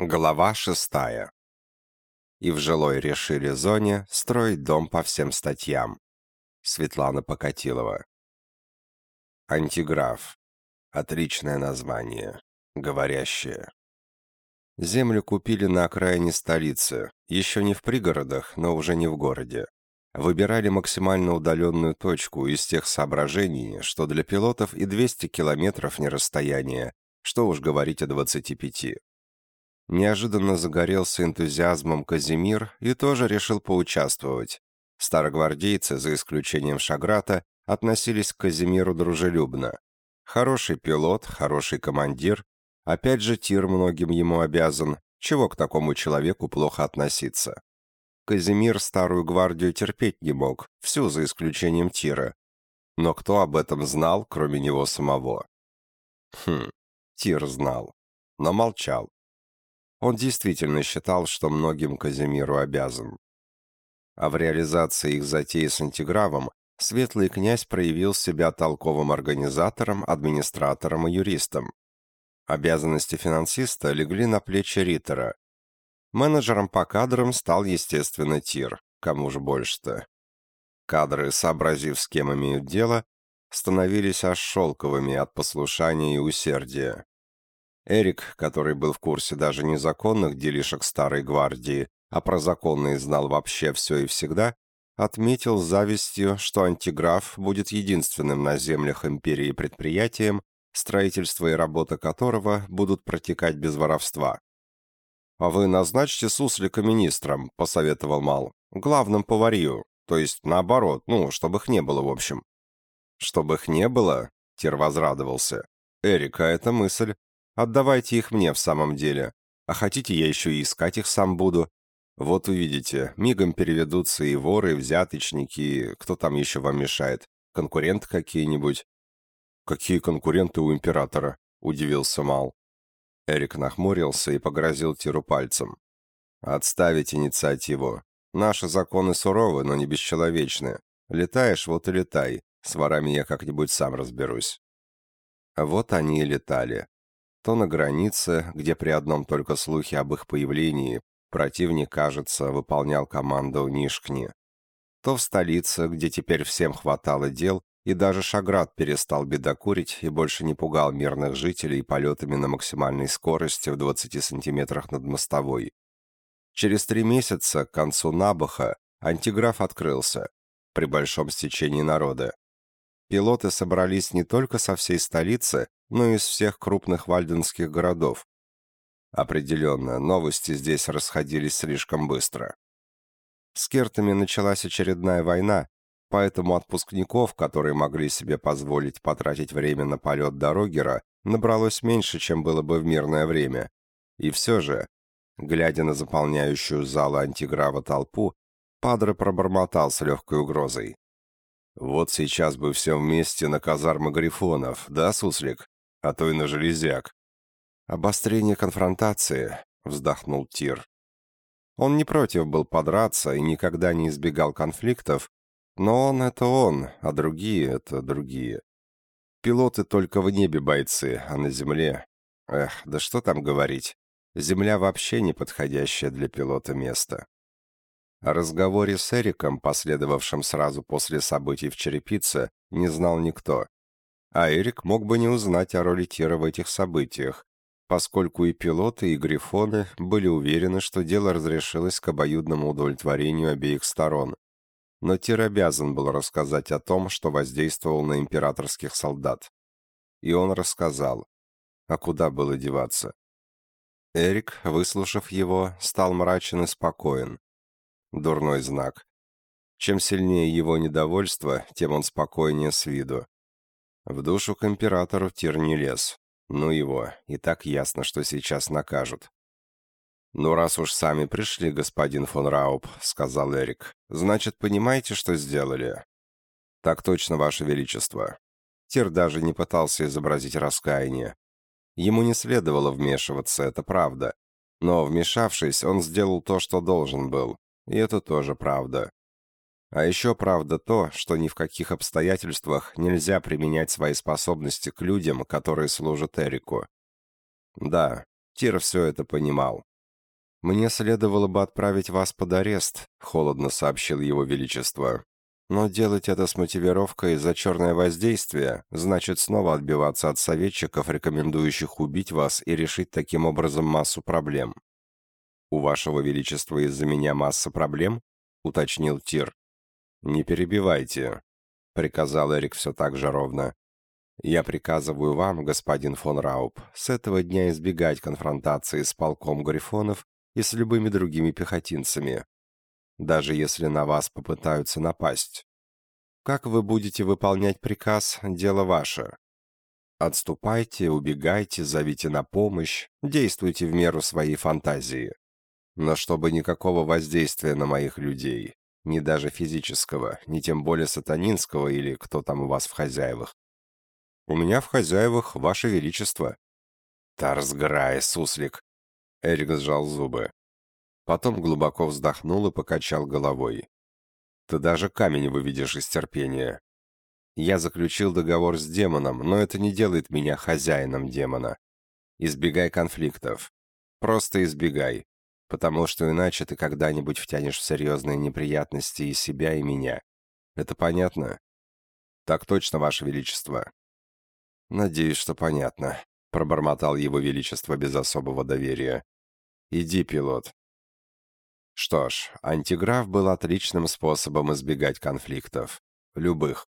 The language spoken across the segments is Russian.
Глава шестая. И в жилой решили зоне строить дом по всем статьям. Светлана Покатилова. Антиграф. Отличное название. Говорящее. Землю купили на окраине столицы, еще не в пригородах, но уже не в городе. Выбирали максимально удаленную точку из тех соображений, что для пилотов и 200 километров не расстояние, что уж говорить о 25. Неожиданно загорелся энтузиазмом Казимир и тоже решил поучаствовать. Старогвардейцы, за исключением Шаграта, относились к Казимиру дружелюбно. Хороший пилот, хороший командир. Опять же, Тир многим ему обязан. Чего к такому человеку плохо относиться? Казимир старую гвардию терпеть не мог, всю за исключением Тира. Но кто об этом знал, кроме него самого? Хм, Тир знал, но молчал. Он действительно считал, что многим Казимиру обязан. А в реализации их затеи с антигравом Светлый князь проявил себя толковым организатором, администратором и юристом. Обязанности финансиста легли на плечи Риттера. Менеджером по кадрам стал, естественно, Тир, кому же больше-то. Кадры, сообразив, с кем имеют дело, становились аж шелковыми от послушания и усердия. Эрик, который был в курсе даже незаконных делишек Старой Гвардии, а про законные знал вообще все и всегда, отметил завистью, что антиграф будет единственным на землях империи предприятием, строительство и работа которого будут протекать без воровства. «А вы назначьте Суслика министром», — посоветовал Мал, — «главным поварью, то есть наоборот, ну, чтобы их не было в общем». «Чтобы их не было?» — Тир возрадовался. «Эрика, это мысль. Отдавайте их мне в самом деле. А хотите, я еще и искать их сам буду. Вот увидите, мигом переведутся и воры, и взяточники, и кто там еще вам мешает. Конкуренты какие-нибудь. Какие конкуренты у императора? Удивился Мал. Эрик нахмурился и погрозил Тиру пальцем. «Отставить инициативу. Наши законы суровы, но не бесчеловечны. Летаешь, вот и летай. С ворами я как-нибудь сам разберусь». Вот они и летали то на границе, где при одном только слухе об их появлении противник, кажется, выполнял команду Нишкни, то в столице, где теперь всем хватало дел, и даже Шаград перестал бедокурить и больше не пугал мирных жителей полетами на максимальной скорости в 20 сантиметрах над мостовой. Через три месяца, к концу Набаха, антиграф открылся, при большом стечении народа. Пилоты собрались не только со всей столицы, но и из всех крупных вальденских городов. Определенно, новости здесь расходились слишком быстро. С кертами началась очередная война, поэтому отпускников, которые могли себе позволить потратить время на полет до Рогера, набралось меньше, чем было бы в мирное время. И все же, глядя на заполняющую зал антиграва толпу, Падре пробормотал с легкой угрозой. «Вот сейчас бы все вместе на казармы Грифонов, да, Суслик? А то и на железяк. «Обострение конфронтации», — вздохнул Тир. Он не против был подраться и никогда не избегал конфликтов, но он — это он, а другие — это другие. Пилоты только в небе бойцы, а на земле... Эх, да что там говорить. Земля вообще не подходящее для пилота место. О разговоре с Эриком, последовавшем сразу после событий в Черепице, не знал никто. А Эрик мог бы не узнать о роли Тира в этих событиях, поскольку и пилоты, и грифоны были уверены, что дело разрешилось к обоюдному удовлетворению обеих сторон. Но Тир обязан был рассказать о том, что воздействовал на императорских солдат. И он рассказал. А куда было деваться? Эрик, выслушав его, стал мрачен и спокоен. Дурной знак. Чем сильнее его недовольство, тем он спокойнее с виду. В душу к императору Тир не лез. Ну его, и так ясно, что сейчас накажут. «Ну, раз уж сами пришли, господин фон Рауб», — сказал Эрик, — «значит, понимаете, что сделали?» «Так точно, ваше величество». Тир даже не пытался изобразить раскаяние. Ему не следовало вмешиваться, это правда. Но, вмешавшись, он сделал то, что должен был. И это тоже правда. А еще правда то, что ни в каких обстоятельствах нельзя применять свои способности к людям, которые служат Эрику. Да, Тир все это понимал. «Мне следовало бы отправить вас под арест», — холодно сообщил его величество. «Но делать это с мотивировкой за черное воздействие значит снова отбиваться от советчиков, рекомендующих убить вас и решить таким образом массу проблем». «У вашего величества из-за меня масса проблем?» — уточнил Тир. «Не перебивайте», — приказал Эрик все так же ровно. Я приказываю вам, господин фон Рауб, с этого дня избегать конфронтации с полком грифонов и с любыми другими пехотинцами, даже если на вас попытаются напасть. Как вы будете выполнять приказ, дело ваше. Отступайте, убегайте, зовите на помощь, действуйте в меру своей фантазии. Но чтобы никакого воздействия на моих людей, ни даже физического, ни тем более сатанинского или кто там у вас в хозяевах, у меня в хозяевах ваше величество». «Тарсграй, суслик!» Эрик сжал зубы. Потом глубоко вздохнул и покачал головой. «Ты даже камень выведешь из терпения. Я заключил договор с демоном, но это не делает меня хозяином демона. Избегай конфликтов. Просто избегай, потому что иначе ты когда-нибудь втянешь в серьезные неприятности и себя, и меня. Это понятно?» «Так точно, Ваше Величество», «Надеюсь, что понятно», — пробормотал его величество без особого доверия. «Иди, пилот». Что ж, антиграф был отличным способом избегать конфликтов. Любых.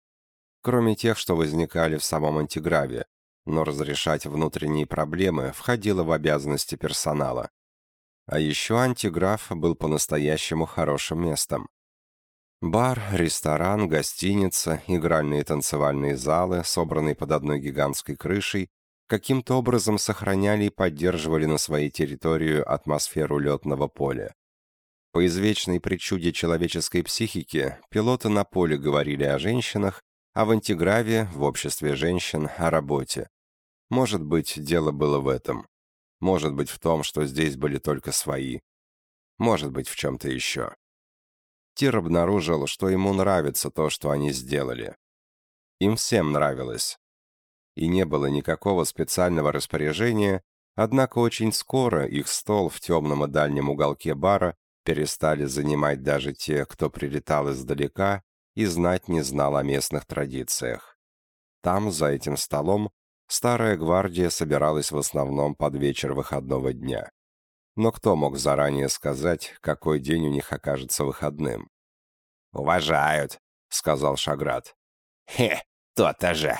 Кроме тех, что возникали в самом антиграве, но разрешать внутренние проблемы входило в обязанности персонала. А еще антиграф был по-настоящему хорошим местом. Бар, ресторан, гостиница, игральные и танцевальные залы, собранные под одной гигантской крышей, каким-то образом сохраняли и поддерживали на своей территории атмосферу летного поля. По извечной причуде человеческой психики, пилоты на поле говорили о женщинах, а в антиграве, в обществе женщин, о работе. Может быть, дело было в этом. Может быть, в том, что здесь были только свои. Может быть, в чем-то еще. Тир обнаружил, что ему нравится то, что они сделали. Им всем нравилось. И не было никакого специального распоряжения, однако очень скоро их стол в темном и дальнем уголке бара перестали занимать даже те, кто прилетал издалека и знать не знал о местных традициях. Там, за этим столом, старая гвардия собиралась в основном под вечер выходного дня. Но кто мог заранее сказать, какой день у них окажется выходным? «Уважают», — сказал Шаград. «Хе, то-то же»,